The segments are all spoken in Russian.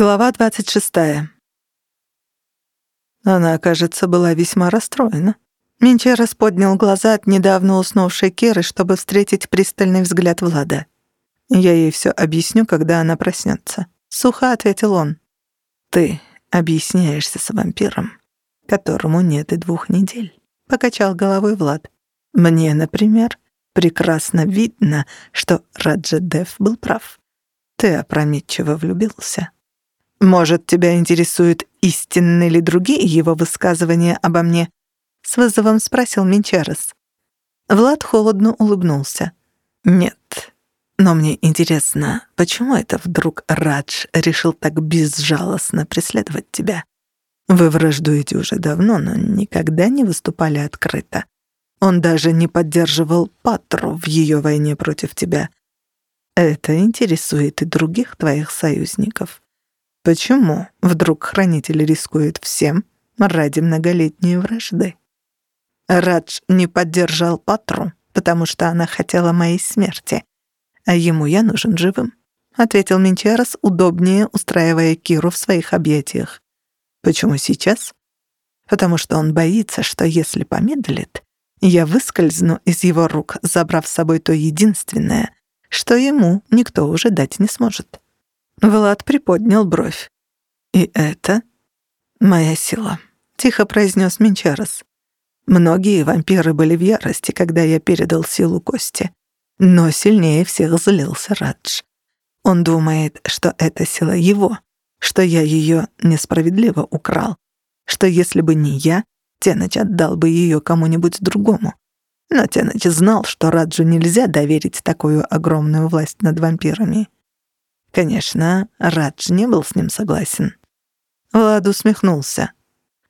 Глава 26. Она, кажется, была весьма расстроена. Менчерос поднял глаза от недавно уснувшей Киры, чтобы встретить пристальный взгляд Влада. «Я ей всё объясню, когда она проснётся», — сухо ответил он. «Ты объясняешься с вампиром, которому нет и двух недель», — покачал головой Влад. «Мне, например, прекрасно видно, что Раджадев был прав. Ты опрометчиво влюбился». «Может, тебя интересуют истинные ли другие его высказывания обо мне?» — с вызовом спросил Минчарес. Влад холодно улыбнулся. «Нет. Но мне интересно, почему это вдруг Радж решил так безжалостно преследовать тебя? Вы враждуете уже давно, но никогда не выступали открыто. Он даже не поддерживал Патру в ее войне против тебя. Это интересует и других твоих союзников. Почему вдруг хранитель рискует всем ради многолетней вражды? Радж не поддержал Патру, потому что она хотела моей смерти, а ему я нужен живым, ответил Минчерос, удобнее устраивая Киру в своих объятиях. Почему сейчас? Потому что он боится, что если помедлит, я выскользну из его рук, забрав с собой то единственное, что ему никто уже дать не сможет. Влад приподнял бровь. «И это моя сила», — тихо произнес Минчарос. «Многие вампиры были в ярости, когда я передал силу Кости. Но сильнее всех злился Радж. Он думает, что эта сила его, что я ее несправедливо украл, что если бы не я, Теныч отдал бы ее кому-нибудь другому. Но Теныч знал, что Раджу нельзя доверить такую огромную власть над вампирами. Конечно, Радж не был с ним согласен. Влад усмехнулся.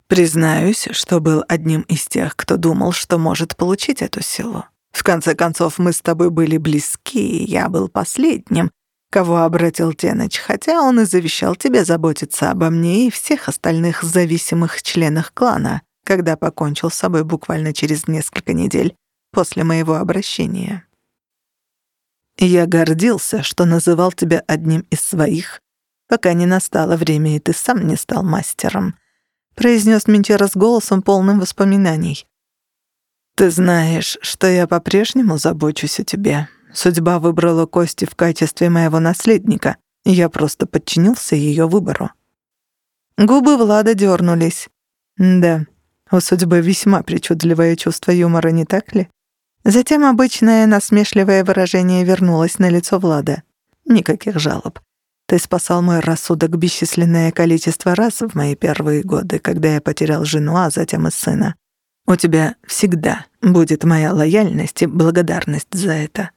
«Признаюсь, что был одним из тех, кто думал, что может получить эту силу. В конце концов, мы с тобой были близки, и я был последним, кого обратил Теныч, хотя он и завещал тебе заботиться обо мне и всех остальных зависимых членах клана, когда покончил с собой буквально через несколько недель после моего обращения. Я гордился, что называл тебя одним из своих, пока не настало время, и ты сам не стал мастером», — произнес Ментера с голосом, полным воспоминаний. «Ты знаешь, что я по-прежнему забочусь о тебе. Судьба выбрала Кости в качестве моего наследника, и я просто подчинился ее выбору». Губы Влада дернулись. «Да, у судьбы весьма причудливое чувство юмора, не так ли?» Затем обычное насмешливое выражение вернулось на лицо Влада. Никаких жалоб. Ты спасал мой рассудок бесчисленное количество раз в мои первые годы, когда я потерял жену, а затем и сына. У тебя всегда будет моя лояльность и благодарность за это.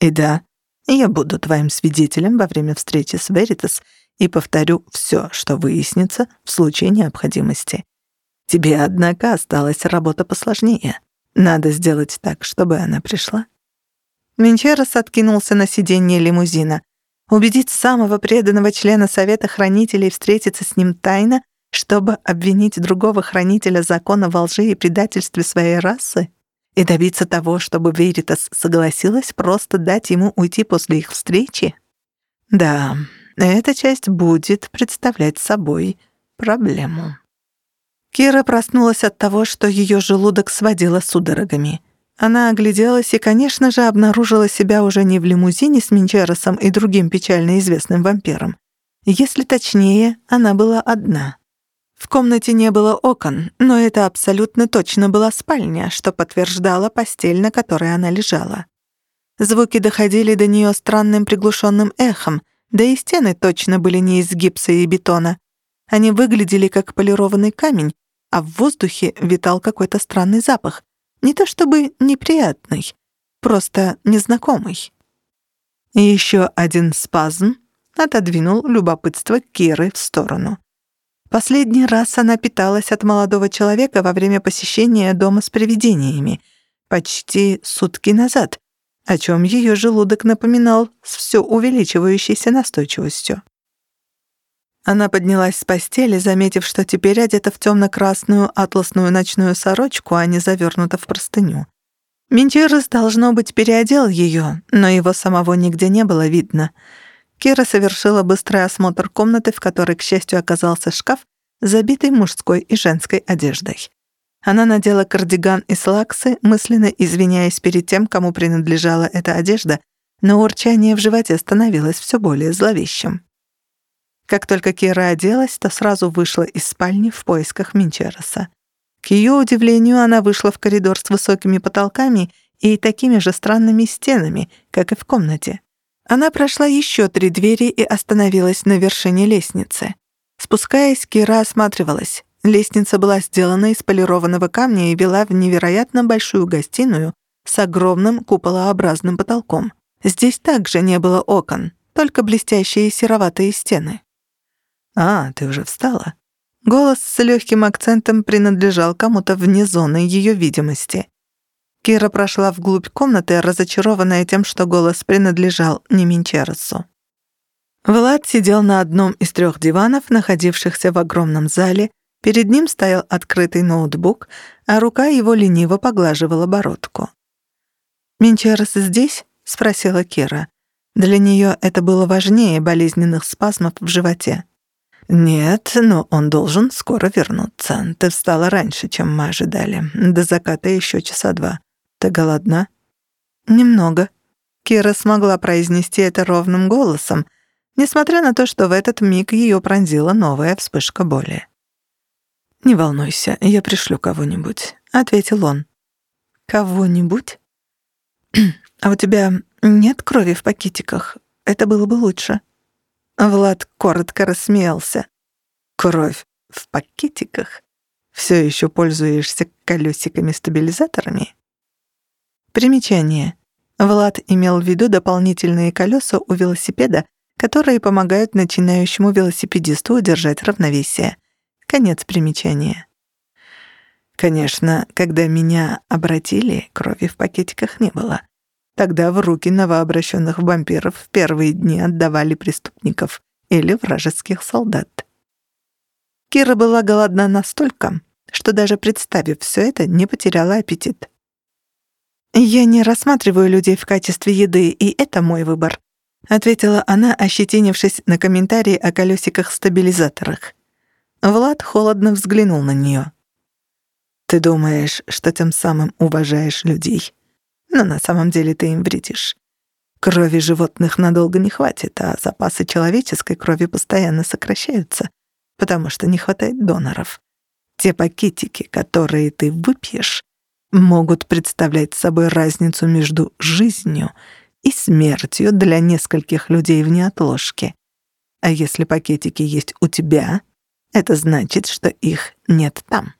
И да, я буду твоим свидетелем во время встречи с Веритас и повторю все, что выяснится в случае необходимости. Тебе, однако, осталась работа посложнее. Надо сделать так, чтобы она пришла. Менчерос откинулся на сиденье лимузина. Убедить самого преданного члена Совета Хранителей встретиться с ним тайно, чтобы обвинить другого хранителя закона во лжи и предательстве своей расы? И добиться того, чтобы Веритас согласилась просто дать ему уйти после их встречи? Да, эта часть будет представлять собой проблему. Кира проснулась от того, что ее желудок сводило судорогами. Она огляделась и, конечно же, обнаружила себя уже не в лимузине с Минчеросом и другим печально известным вампиром. Если точнее, она была одна. В комнате не было окон, но это абсолютно точно была спальня, что подтверждала постель, на которой она лежала. Звуки доходили до нее странным приглушенным эхом, да и стены точно были не из гипса и бетона. Они выглядели как полированный камень, а в воздухе витал какой-то странный запах. Не то чтобы неприятный, просто незнакомый. Еще один спазм отодвинул любопытство Киры в сторону. Последний раз она питалась от молодого человека во время посещения дома с привидениями, почти сутки назад, о чем ее желудок напоминал с все увеличивающейся настойчивостью. Она поднялась с постели, заметив, что теперь одета в темно-красную атласную ночную сорочку, а не завернута в простыню. Минчерес, должно быть, переодел ее, но его самого нигде не было видно. Кира совершила быстрый осмотр комнаты, в которой, к счастью, оказался шкаф, забитый мужской и женской одеждой. Она надела кардиган и слаксы, мысленно извиняясь перед тем, кому принадлежала эта одежда, но урчание в животе становилось все более зловещим. Как только Кира оделась, то сразу вышла из спальни в поисках Минчероса. К ее удивлению, она вышла в коридор с высокими потолками и такими же странными стенами, как и в комнате. Она прошла еще три двери и остановилась на вершине лестницы. Спускаясь, Кира осматривалась. Лестница была сделана из полированного камня и вела в невероятно большую гостиную с огромным куполообразным потолком. Здесь также не было окон, только блестящие сероватые стены. «А, ты уже встала?» Голос с легким акцентом принадлежал кому-то вне зоны ее видимости. Кира прошла вглубь комнаты, разочарованная тем, что голос принадлежал не Минчеросу. Влад сидел на одном из трех диванов, находившихся в огромном зале. Перед ним стоял открытый ноутбук, а рука его лениво поглаживала бородку. «Минчерос здесь?» — спросила Кира. Для нее это было важнее болезненных спазмов в животе. «Нет, но он должен скоро вернуться. Ты встала раньше, чем мы ожидали. До заката еще часа два. Ты голодна?» «Немного». Кира смогла произнести это ровным голосом, несмотря на то, что в этот миг ее пронзила новая вспышка боли. «Не волнуйся, я пришлю кого-нибудь», — ответил он. «Кого-нибудь? А у тебя нет крови в пакетиках? Это было бы лучше». Влад коротко рассмеялся. «Кровь в пакетиках? Все еще пользуешься колесиками-стабилизаторами?» Примечание. Влад имел в виду дополнительные колеса у велосипеда, которые помогают начинающему велосипедисту удержать равновесие. Конец примечания. Конечно, когда меня обратили, крови в пакетиках не было. Тогда в руки новообращенных вампиров в первые дни отдавали преступников или вражеских солдат. Кира была голодна настолько, что даже представив все это, не потеряла аппетит. «Я не рассматриваю людей в качестве еды, и это мой выбор», ответила она, ощетинившись на комментарии о колесиках-стабилизаторах. Влад холодно взглянул на нее. «Ты думаешь, что тем самым уважаешь людей?» Но на самом деле ты им вредишь. Крови животных надолго не хватит, а запасы человеческой крови постоянно сокращаются, потому что не хватает доноров. Те пакетики, которые ты выпьешь, могут представлять собой разницу между жизнью и смертью для нескольких людей в неотложке. А если пакетики есть у тебя, это значит, что их нет там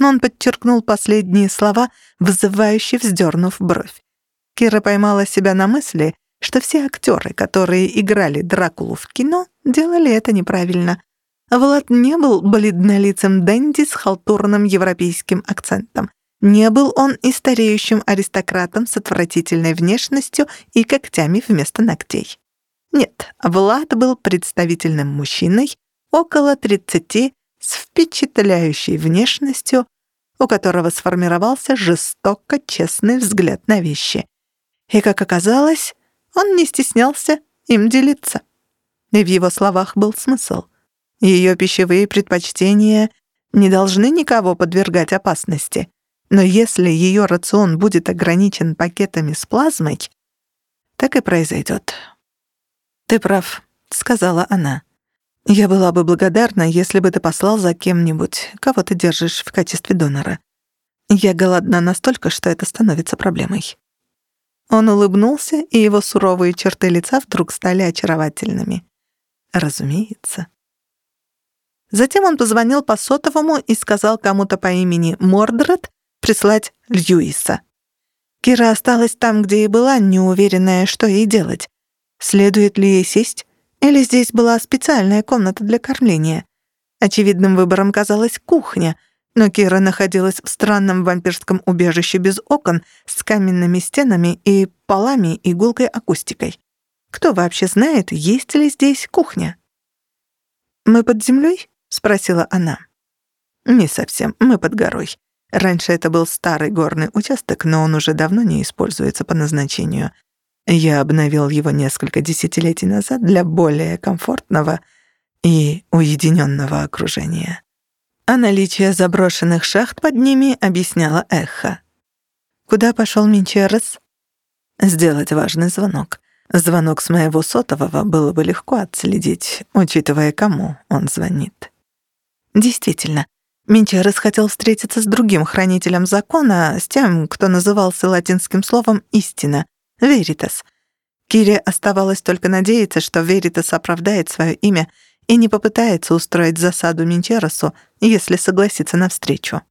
но он подчеркнул последние слова, вызывающе вздернув бровь. Кира поймала себя на мысли, что все актеры, которые играли Дракулу в кино, делали это неправильно. Влад не был бледнолицым Дэнди с халтурным европейским акцентом. Не был он и стареющим аристократом с отвратительной внешностью и когтями вместо ногтей. Нет, Влад был представительным мужчиной, около 30, с впечатляющей внешностью, у которого сформировался жестоко честный взгляд на вещи. И, как оказалось, он не стеснялся им делиться. И в его словах был смысл. Ее пищевые предпочтения не должны никого подвергать опасности. Но если ее рацион будет ограничен пакетами с плазмой, так и произойдет. «Ты прав», — сказала она. Я была бы благодарна, если бы ты послал за кем-нибудь, кого ты держишь в качестве донора. Я голодна настолько, что это становится проблемой». Он улыбнулся, и его суровые черты лица вдруг стали очаровательными. Разумеется. Затем он позвонил по сотовому и сказал кому-то по имени Мордред прислать Льюиса. Кира осталась там, где и была, неуверенная, что ей делать. Следует ли ей сесть или здесь была специальная комната для кормления? Очевидным выбором казалась кухня, но Кира находилась в странном вампирском убежище без окон с каменными стенами и полами и гулкой акустикой. Кто вообще знает, есть ли здесь кухня? «Мы под землей? спросила она. «Не совсем, мы под горой. Раньше это был старый горный участок, но он уже давно не используется по назначению. Я обновил его несколько десятилетий назад для более комфортного и уединенного окружения. А наличие заброшенных шахт под ними объясняло эхо. Куда пошел Минчерес? Сделать важный звонок. Звонок с моего сотового было бы легко отследить, учитывая, кому он звонит. Действительно, Минчерес хотел встретиться с другим хранителем закона, с тем, кто назывался латинским словом «истина» — «веритас». Кире оставалось только надеяться, что Веритас оправдает свое имя и не попытается устроить засаду Минчересу, если согласится на встречу.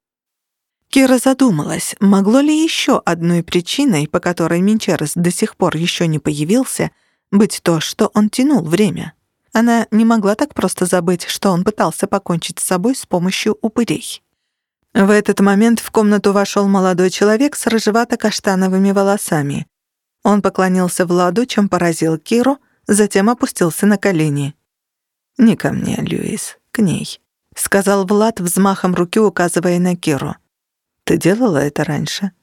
Кира задумалась, могло ли еще одной причиной, по которой Минчерес до сих пор еще не появился, быть то, что он тянул время. Она не могла так просто забыть, что он пытался покончить с собой с помощью упырей. В этот момент в комнату вошел молодой человек с рыжевато-каштановыми волосами. Он поклонился Владу, чем поразил Киру, затем опустился на колени. «Не ко мне, Льюис, к ней», — сказал Влад взмахом руки, указывая на Киру. Ты делала это раньше?»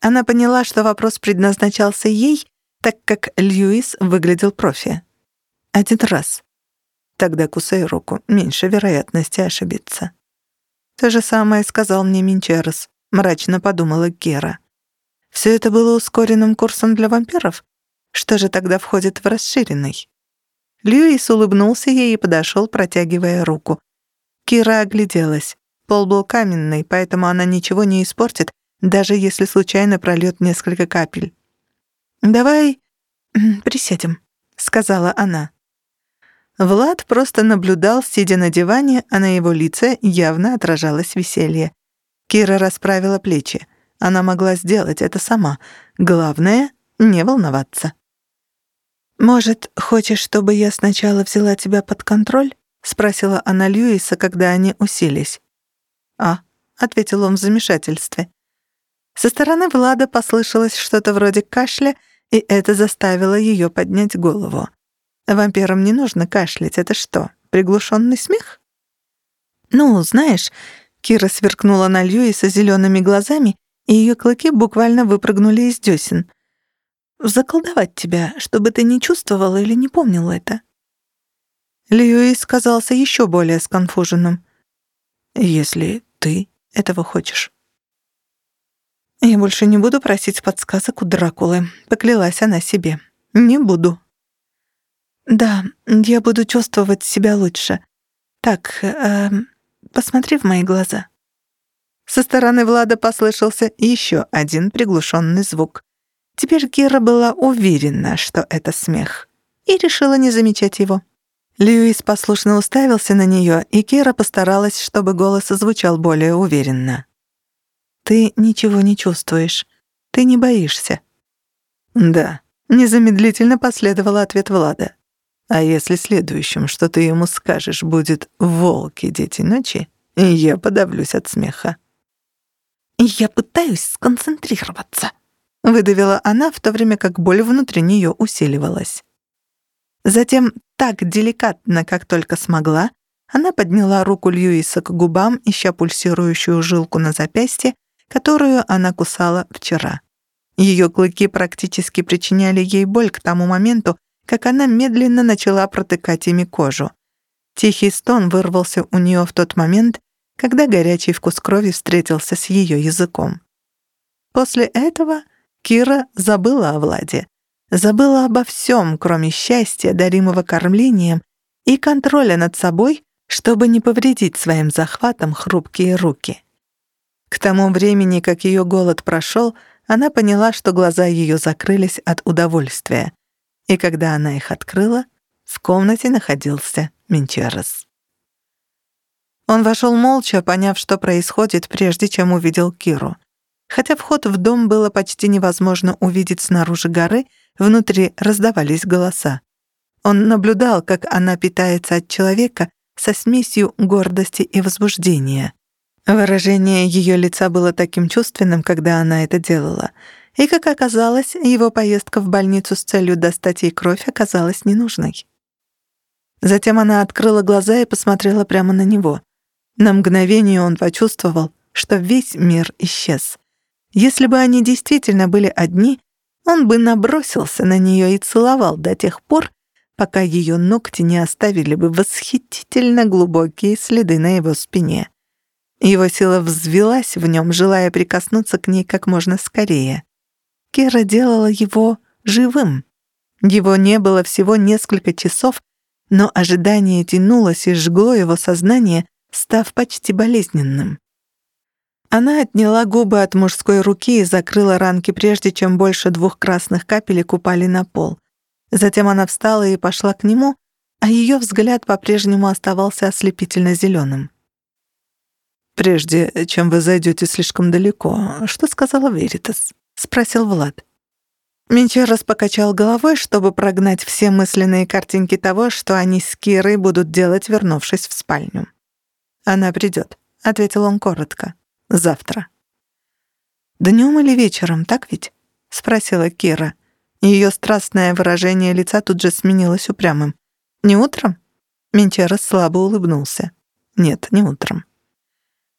Она поняла, что вопрос предназначался ей, так как Льюис выглядел профи. Один раз. Тогда кусай руку, меньше вероятности ошибиться. То же самое сказал мне Минчерес, мрачно подумала Гера. Все это было ускоренным курсом для вампиров? Что же тогда входит в расширенный? Льюис улыбнулся ей и подошел, протягивая руку. Кира огляделась. Пол был каменный, поэтому она ничего не испортит, даже если случайно прольет несколько капель. «Давай присядем», — сказала она. Влад просто наблюдал, сидя на диване, а на его лице явно отражалось веселье. Кира расправила плечи. Она могла сделать это сама. Главное — не волноваться. «Может, хочешь, чтобы я сначала взяла тебя под контроль?» — спросила она Льюиса, когда они уселись. «А», — ответил он в замешательстве. Со стороны Влада послышалось что-то вроде кашля, и это заставило ее поднять голову. Вампирам не нужно кашлять, это что, приглушенный смех? «Ну, знаешь...» — Кира сверкнула на Льюиса зелеными глазами, и ее клыки буквально выпрыгнули из десен. «Заколдовать тебя, чтобы ты не чувствовал или не помнил это». Льюис казался еще более сконфуженным. «Если ты этого хочешь. Я больше не буду просить подсказок у Дракулы, поклялась она себе. Не буду. Да, я буду чувствовать себя лучше. Так, э, посмотри в мои глаза. Со стороны Влада послышался еще один приглушенный звук. Теперь Кира была уверена, что это смех, и решила не замечать его. Льюис послушно уставился на нее, и Кира постаралась, чтобы голос звучал более уверенно. «Ты ничего не чувствуешь. Ты не боишься». «Да», — незамедлительно последовал ответ Влада. «А если следующим, что ты ему скажешь, будет «волки, дети ночи», я подавлюсь от смеха». «Я пытаюсь сконцентрироваться», — выдавила она, в то время как боль внутри нее усиливалась. Затем, так деликатно, как только смогла, она подняла руку Льюиса к губам, ища пульсирующую жилку на запястье, которую она кусала вчера. Ее клыки практически причиняли ей боль к тому моменту, как она медленно начала протыкать ими кожу. Тихий стон вырвался у нее в тот момент, когда горячий вкус крови встретился с ее языком. После этого Кира забыла о Владе забыла обо всем, кроме счастья, даримого кормлением, и контроля над собой, чтобы не повредить своим захватом хрупкие руки. К тому времени, как ее голод прошел, она поняла, что глаза ее закрылись от удовольствия, и когда она их открыла, в комнате находился Менчерес. Он вошел молча, поняв, что происходит, прежде чем увидел Киру. Хотя вход в дом было почти невозможно увидеть снаружи горы, Внутри раздавались голоса. Он наблюдал, как она питается от человека со смесью гордости и возбуждения. Выражение ее лица было таким чувственным, когда она это делала. И, как оказалось, его поездка в больницу с целью достать ей кровь оказалась ненужной. Затем она открыла глаза и посмотрела прямо на него. На мгновение он почувствовал, что весь мир исчез. Если бы они действительно были одни, он бы набросился на нее и целовал до тех пор, пока ее ногти не оставили бы восхитительно глубокие следы на его спине. Его сила взвелась в нем, желая прикоснуться к ней как можно скорее. Кира делала его живым. Его не было всего несколько часов, но ожидание тянулось и жгло его сознание, став почти болезненным. Она отняла губы от мужской руки и закрыла ранки, прежде чем больше двух красных капелек упали на пол. Затем она встала и пошла к нему, а ее взгляд по-прежнему оставался ослепительно зеленым. «Прежде чем вы зайдете слишком далеко, что сказала Веритас?» — спросил Влад. Менчерос покачал головой, чтобы прогнать все мысленные картинки того, что они с Кирой будут делать, вернувшись в спальню. «Она придет», — ответил он коротко. «Завтра». «Днём или вечером, так ведь?» — спросила Кира. Ее страстное выражение лица тут же сменилось упрямым. «Не утром?» Менчерос слабо улыбнулся. «Нет, не утром».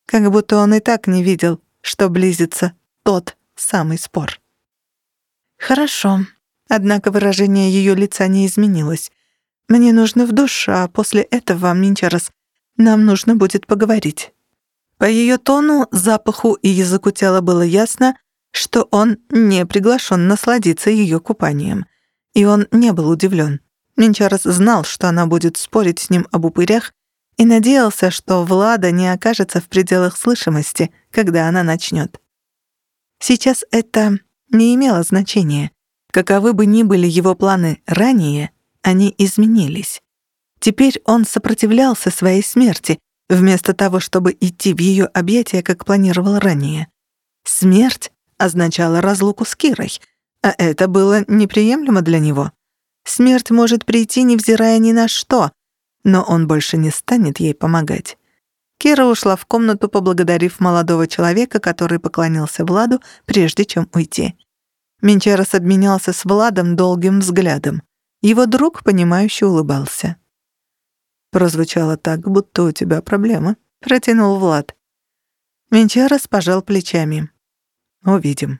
Как будто он и так не видел, что близится тот самый спор. «Хорошо». Однако выражение ее лица не изменилось. «Мне нужно в душ, а после этого, Минчерос, нам нужно будет поговорить». По ее тону, запаху и языку тела было ясно, что он не приглашен насладиться ее купанием. И он не был удивлен. Минчарес знал, что она будет спорить с ним об упырях, и надеялся, что Влада не окажется в пределах слышимости, когда она начнет. Сейчас это не имело значения. Каковы бы ни были его планы ранее, они изменились. Теперь он сопротивлялся своей смерти, вместо того, чтобы идти в ее объятия, как планировал ранее. Смерть означала разлуку с Кирой, а это было неприемлемо для него. Смерть может прийти, невзирая ни на что, но он больше не станет ей помогать. Кира ушла в комнату, поблагодарив молодого человека, который поклонился Владу, прежде чем уйти. Менчерос обменялся с Владом долгим взглядом. Его друг, понимающе улыбался. «Прозвучало так, будто у тебя проблема», — протянул Влад. Менчерос пожал плечами. «Увидим».